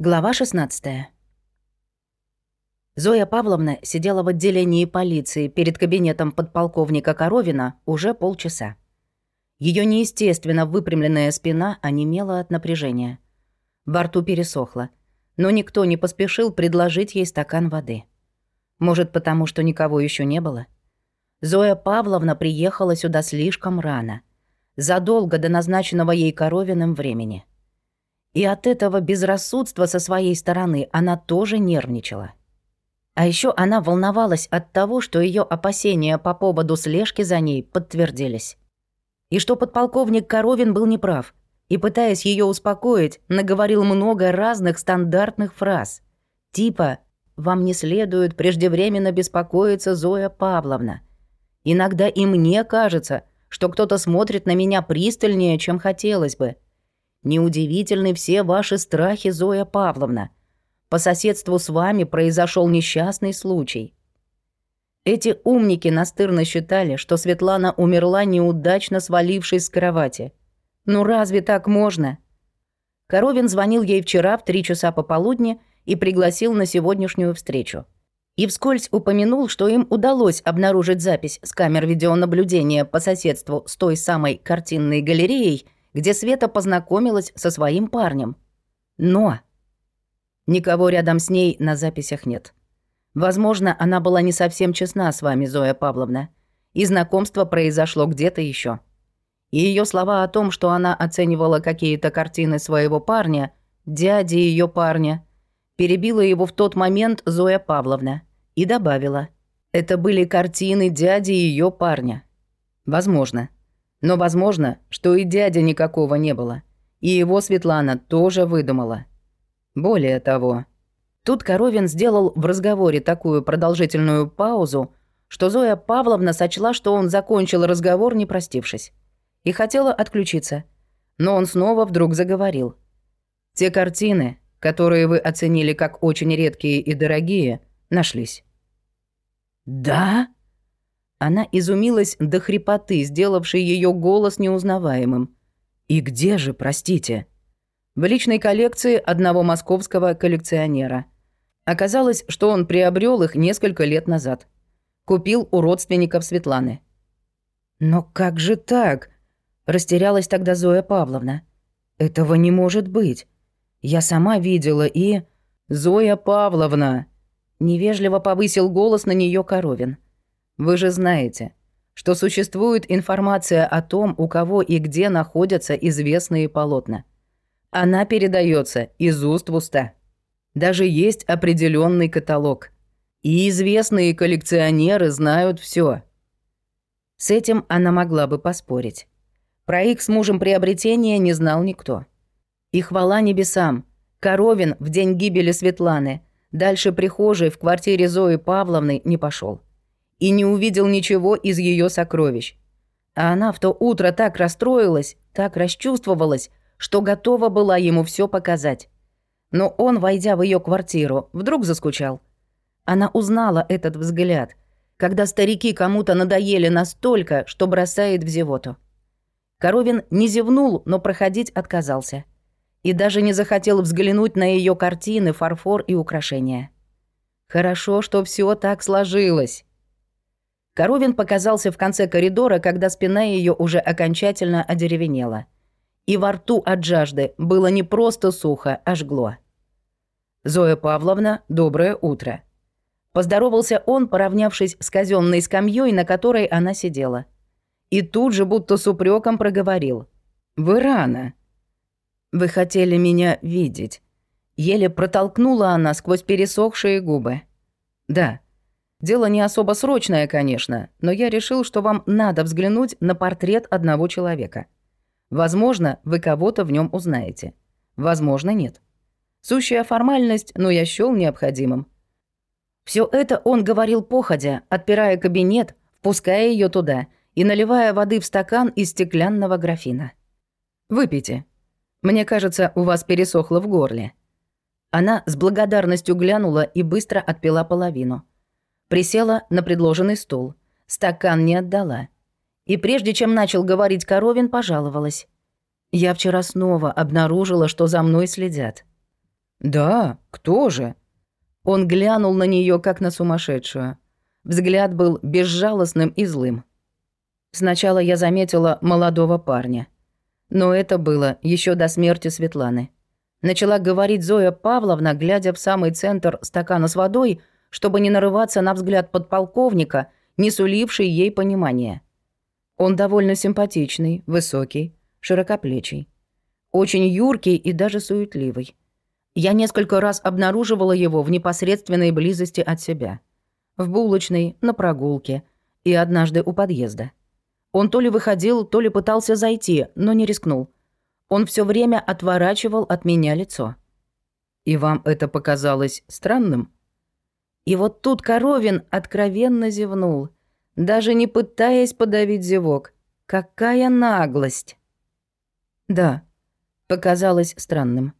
Глава 16. Зоя Павловна сидела в отделении полиции перед кабинетом подполковника Коровина уже полчаса. Ее неестественно выпрямленная спина онемела от напряжения. Во рту пересохло, но никто не поспешил предложить ей стакан воды. Может, потому что никого еще не было? Зоя Павловна приехала сюда слишком рано, задолго до назначенного ей Коровиным времени. И от этого безрассудства со своей стороны она тоже нервничала. А еще она волновалась от того, что ее опасения по поводу слежки за ней подтвердились. И что подполковник Коровин был неправ, и, пытаясь ее успокоить, наговорил много разных стандартных фраз. Типа «Вам не следует преждевременно беспокоиться, Зоя Павловна». Иногда и мне кажется, что кто-то смотрит на меня пристальнее, чем хотелось бы – Неудивительны все ваши страхи, Зоя Павловна. По соседству с вами произошел несчастный случай. Эти умники настырно считали, что Светлана умерла неудачно свалившись с кровати. Ну разве так можно? Коровин звонил ей вчера в три часа пополудни и пригласил на сегодняшнюю встречу. И вскользь упомянул, что им удалось обнаружить запись с камер видеонаблюдения по соседству с той самой картинной галереей – где Света познакомилась со своим парнем. Но никого рядом с ней на записях нет. Возможно, она была не совсем честна с вами, Зоя Павловна, и знакомство произошло где-то еще. И ее слова о том, что она оценивала какие-то картины своего парня, дяди ее парня, перебила его в тот момент Зоя Павловна и добавила: "Это были картины дяди ее парня". Возможно. Но возможно, что и дядя никакого не было. И его Светлана тоже выдумала. Более того, тут Коровин сделал в разговоре такую продолжительную паузу, что Зоя Павловна сочла, что он закончил разговор, не простившись, и хотела отключиться. Но он снова вдруг заговорил. «Те картины, которые вы оценили как очень редкие и дорогие, нашлись». «Да?» Она изумилась до хрипоты, сделавшей ее голос неузнаваемым. «И где же, простите?» В личной коллекции одного московского коллекционера. Оказалось, что он приобрел их несколько лет назад. Купил у родственников Светланы. «Но как же так?» – растерялась тогда Зоя Павловна. «Этого не может быть. Я сама видела и...» «Зоя Павловна!» Невежливо повысил голос на нее Коровин – вы же знаете, что существует информация о том, у кого и где находятся известные полотна. Она передается из уст в уста. Даже есть определенный каталог. И известные коллекционеры знают все. С этим она могла бы поспорить. Про их с мужем приобретение не знал никто. И хвала небесам, Коровин в день гибели Светланы дальше прихожей в квартире Зои Павловны не пошел и не увидел ничего из ее сокровищ. А она в то утро так расстроилась, так расчувствовалась, что готова была ему все показать. Но он, войдя в ее квартиру, вдруг заскучал. Она узнала этот взгляд, когда старики кому-то надоели настолько, что бросает в зевоту. Коровин не зевнул, но проходить отказался. И даже не захотел взглянуть на ее картины, фарфор и украшения. Хорошо, что все так сложилось. Коровин показался в конце коридора, когда спина ее уже окончательно одеревенела. И во рту от жажды было не просто сухо, а жгло. «Зоя Павловна, доброе утро». Поздоровался он, поравнявшись с казенной скамьей, на которой она сидела. И тут же будто с упреком проговорил. «Вы рано». «Вы хотели меня видеть». Еле протолкнула она сквозь пересохшие губы. «Да». Дело не особо срочное, конечно, но я решил, что вам надо взглянуть на портрет одного человека. Возможно, вы кого-то в нем узнаете. Возможно, нет. Сущая формальность, но я счёл необходимым. Все это он говорил походя, отпирая кабинет, впуская ее туда и наливая воды в стакан из стеклянного графина. «Выпейте. Мне кажется, у вас пересохло в горле». Она с благодарностью глянула и быстро отпила половину. Присела на предложенный стул. Стакан не отдала. И прежде чем начал говорить Коровин, пожаловалась. «Я вчера снова обнаружила, что за мной следят». «Да, кто же?» Он глянул на нее как на сумасшедшую. Взгляд был безжалостным и злым. Сначала я заметила молодого парня. Но это было еще до смерти Светланы. Начала говорить Зоя Павловна, глядя в самый центр стакана с водой, чтобы не нарываться на взгляд подполковника, не суливший ей понимания. Он довольно симпатичный, высокий, широкоплечий. Очень юркий и даже суетливый. Я несколько раз обнаруживала его в непосредственной близости от себя. В булочной, на прогулке и однажды у подъезда. Он то ли выходил, то ли пытался зайти, но не рискнул. Он все время отворачивал от меня лицо. «И вам это показалось странным?» И вот тут Коровин откровенно зевнул, даже не пытаясь подавить зевок. Какая наглость! Да, показалось странным.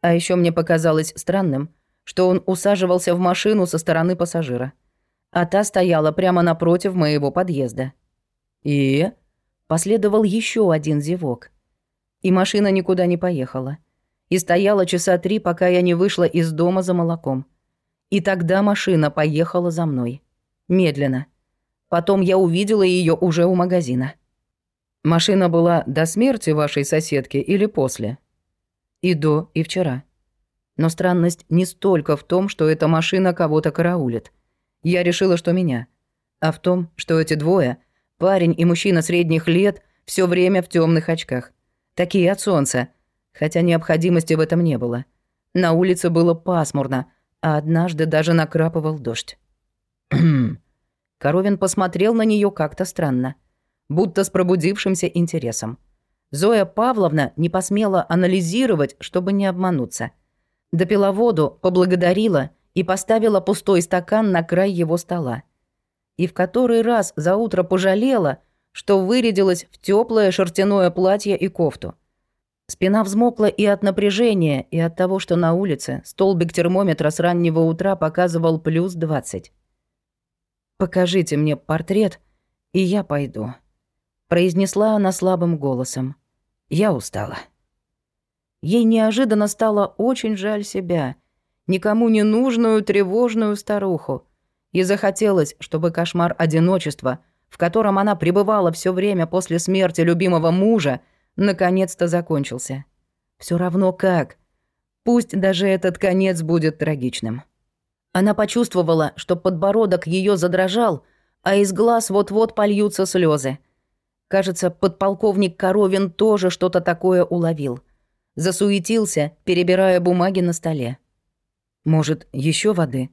А еще мне показалось странным, что он усаживался в машину со стороны пассажира, а та стояла прямо напротив моего подъезда. И последовал еще один зевок. И машина никуда не поехала. И стояла часа три, пока я не вышла из дома за молоком. И тогда машина поехала за мной. Медленно. Потом я увидела ее уже у магазина. Машина была до смерти вашей соседки или после? И до, и вчера. Но странность не столько в том, что эта машина кого-то караулит. Я решила, что меня. А в том, что эти двое, парень и мужчина средних лет, все время в темных очках. Такие от солнца. Хотя необходимости в этом не было. На улице было пасмурно, а однажды даже накрапывал дождь. Коровин посмотрел на нее как-то странно, будто с пробудившимся интересом. Зоя Павловна не посмела анализировать, чтобы не обмануться. Допила воду, поблагодарила и поставила пустой стакан на край его стола. И в который раз за утро пожалела, что вырядилась в теплое шерстяное платье и кофту. Спина взмокла и от напряжения, и от того, что на улице столбик термометра с раннего утра показывал плюс двадцать. «Покажите мне портрет, и я пойду», произнесла она слабым голосом. Я устала. Ей неожиданно стало очень жаль себя, никому не нужную тревожную старуху, и захотелось, чтобы кошмар одиночества, в котором она пребывала все время после смерти любимого мужа, наконец-то закончился. Все равно как. Пусть даже этот конец будет трагичным. Она почувствовала, что подбородок ее задрожал, а из глаз вот-вот польются слезы. Кажется, подполковник Коровин тоже что-то такое уловил. Засуетился, перебирая бумаги на столе. «Может, еще воды?»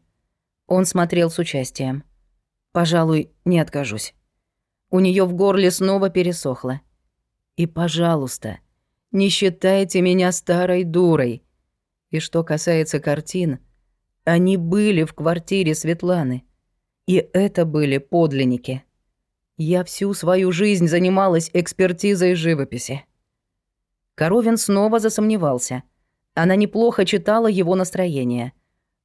Он смотрел с участием. «Пожалуй, не откажусь». У нее в горле снова пересохло. «И, пожалуйста, не считайте меня старой дурой. И что касается картин, они были в квартире Светланы. И это были подлинники». Я всю свою жизнь занималась экспертизой живописи. Коровин снова засомневался. Она неплохо читала его настроение.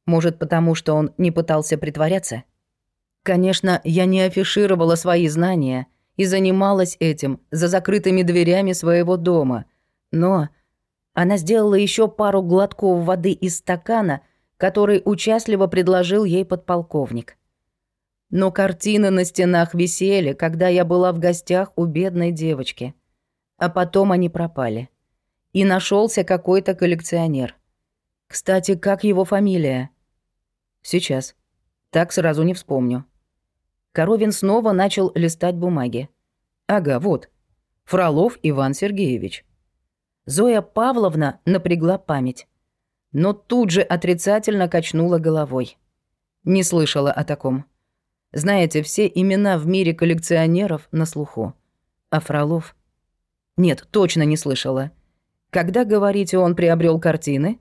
Может, потому что он не пытался притворяться? Конечно, я не афишировала свои знания и занималась этим за закрытыми дверями своего дома. Но она сделала еще пару глотков воды из стакана, который участливо предложил ей подполковник. Но картины на стенах висели, когда я была в гостях у бедной девочки. А потом они пропали. И нашелся какой-то коллекционер. Кстати, как его фамилия? Сейчас. Так сразу не вспомню. Коровин снова начал листать бумаги. Ага, вот. Фролов Иван Сергеевич. Зоя Павловна напрягла память. Но тут же отрицательно качнула головой. Не слышала о таком. Знаете, все имена в мире коллекционеров на слуху. А Фролов? Нет, точно не слышала. Когда, говорите, он приобрел картины?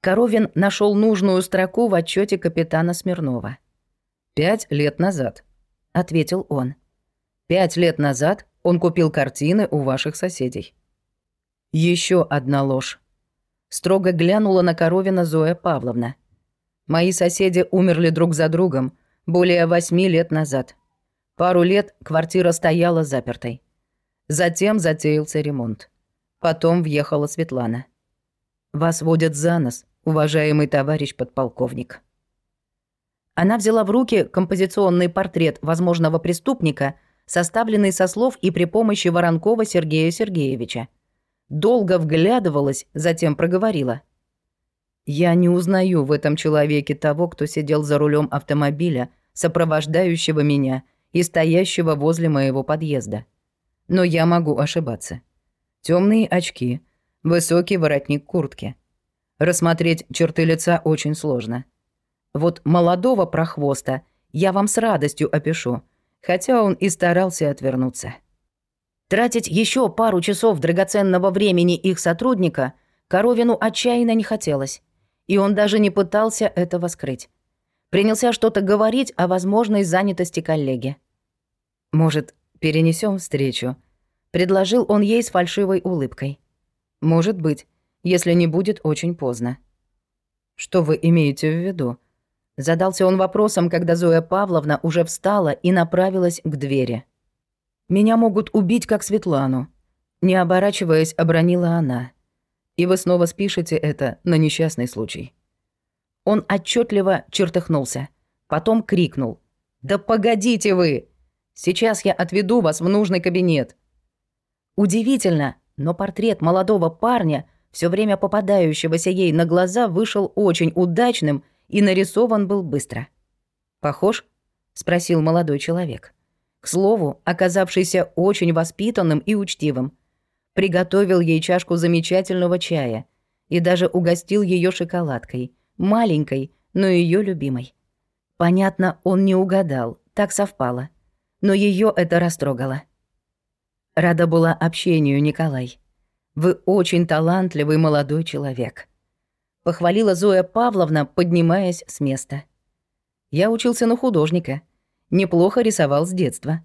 Коровин нашел нужную строку в отчете капитана Смирнова. «Пять лет назад», — ответил он. «Пять лет назад он купил картины у ваших соседей». Еще одна ложь. Строго глянула на Коровина Зоя Павловна. «Мои соседи умерли друг за другом, более восьми лет назад. Пару лет квартира стояла запертой. Затем затеялся ремонт. Потом въехала Светлана. Вас водят за нос, уважаемый товарищ подполковник. Она взяла в руки композиционный портрет возможного преступника, составленный со слов и при помощи Воронкова Сергея Сергеевича. Долго вглядывалась, затем проговорила. «Я не узнаю в этом человеке того, кто сидел за рулем автомобиля, сопровождающего меня и стоящего возле моего подъезда. Но я могу ошибаться. Темные очки, высокий воротник куртки. Рассмотреть черты лица очень сложно. Вот молодого прохвоста я вам с радостью опишу, хотя он и старался отвернуться. Тратить еще пару часов драгоценного времени их сотрудника Коровину отчаянно не хотелось, и он даже не пытался этого скрыть. Принялся что-то говорить о возможной занятости коллеги. «Может, перенесем встречу?» — предложил он ей с фальшивой улыбкой. «Может быть, если не будет очень поздно». «Что вы имеете в виду?» Задался он вопросом, когда Зоя Павловна уже встала и направилась к двери. «Меня могут убить, как Светлану», — не оборачиваясь, обронила она. «И вы снова спишете это на несчастный случай». Он отчетливо чертыхнулся, потом крикнул. «Да погодите вы! Сейчас я отведу вас в нужный кабинет». Удивительно, но портрет молодого парня, все время попадающегося ей на глаза, вышел очень удачным и нарисован был быстро. «Похож?» — спросил молодой человек. К слову, оказавшийся очень воспитанным и учтивым. Приготовил ей чашку замечательного чая и даже угостил ее шоколадкой, маленькой, но ее любимой. Понятно, он не угадал, так совпало. Но ее это растрогало. Рада была общению, Николай. Вы очень талантливый молодой человек похвалила Зоя Павловна, поднимаясь с места. Я учился на художника. Неплохо рисовал с детства.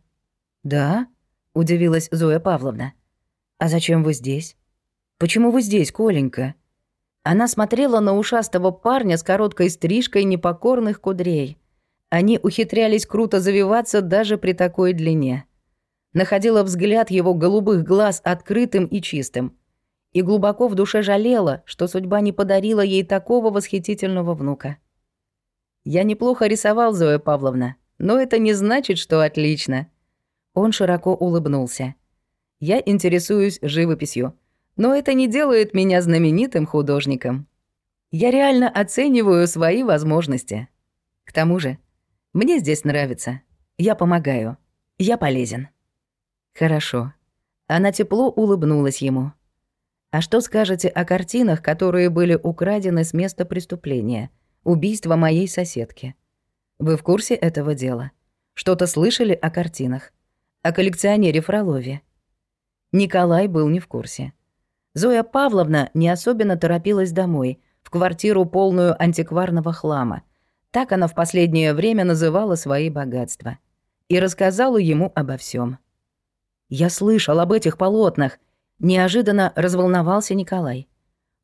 Да? удивилась Зоя Павловна. А зачем вы здесь? Почему вы здесь, Коленька? Она смотрела на ушастого парня с короткой стрижкой непокорных кудрей. Они ухитрялись круто завиваться даже при такой длине. Находила взгляд его голубых глаз открытым и чистым и глубоко в душе жалела, что судьба не подарила ей такого восхитительного внука. «Я неплохо рисовал, Зоя Павловна, но это не значит, что отлично». Он широко улыбнулся. «Я интересуюсь живописью, но это не делает меня знаменитым художником. Я реально оцениваю свои возможности. К тому же, мне здесь нравится. Я помогаю. Я полезен». «Хорошо». Она тепло улыбнулась ему. А что скажете о картинах, которые были украдены с места преступления? Убийство моей соседки. Вы в курсе этого дела? Что-то слышали о картинах? О коллекционере Фролове? Николай был не в курсе. Зоя Павловна не особенно торопилась домой, в квартиру полную антикварного хлама. Так она в последнее время называла свои богатства. И рассказала ему обо всем. «Я слышал об этих полотнах», Неожиданно разволновался Николай.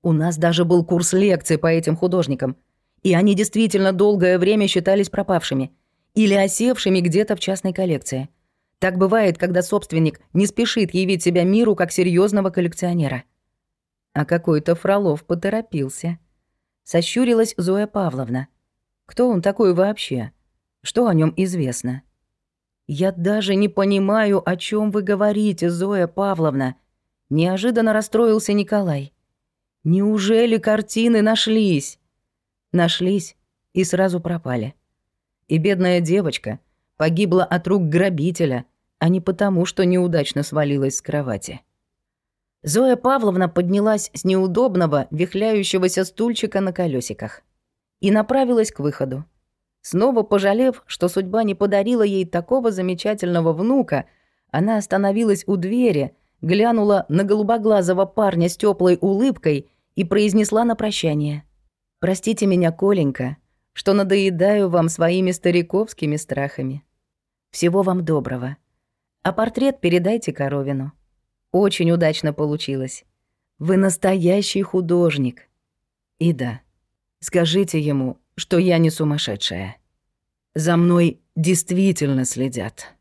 У нас даже был курс лекций по этим художникам, и они действительно долгое время считались пропавшими или осевшими где-то в частной коллекции. Так бывает, когда собственник не спешит явить себя миру как серьезного коллекционера. А какой-то Фролов поторопился. Сощурилась Зоя Павловна. Кто он такой вообще? Что о нем известно? Я даже не понимаю, о чем вы говорите, Зоя Павловна. Неожиданно расстроился Николай. Неужели картины нашлись? Нашлись и сразу пропали. И бедная девочка погибла от рук грабителя, а не потому, что неудачно свалилась с кровати. Зоя Павловна поднялась с неудобного, вихляющегося стульчика на колесиках и направилась к выходу. Снова пожалев, что судьба не подарила ей такого замечательного внука, она остановилась у двери, глянула на голубоглазого парня с теплой улыбкой и произнесла на прощание. «Простите меня, Коленька, что надоедаю вам своими стариковскими страхами. Всего вам доброго. А портрет передайте Коровину. Очень удачно получилось. Вы настоящий художник. И да, скажите ему, что я не сумасшедшая. За мной действительно следят».